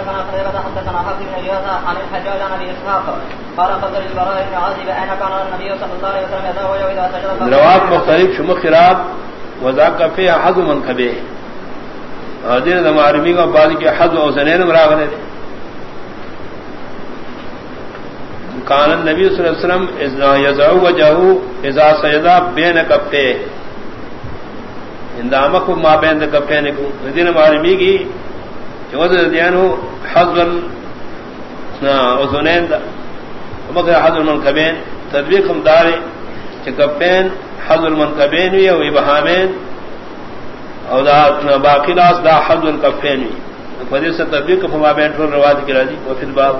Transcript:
حدثنا قتيبة حدثنا حفص بن غياث عن الحجاج عن ابي اسحاق قال قتل البراء بن عازب اين كان النبي صلى الله عليه وسلم يتوجه اذا سجد روات مختلف شمخ خراب وذاك في حظ من كبه دین دمارمی کو بعد کے حد و سنین مراغنے دے کان النبی صلی اللہ علیہ وسلم یزعو وجہو اذا سجدہ بین کپے اندامک ما بین کپے نکو دین دمارمی کی چوز دا. مگر حضر من کبین تدبیق ہم دارے چکپین حضر من کبین وی او ابہامین. او دا باقی لاس دا حض الکفین فدی سے تطبیق فما بین پر روایت کی راضی. و فی الباب.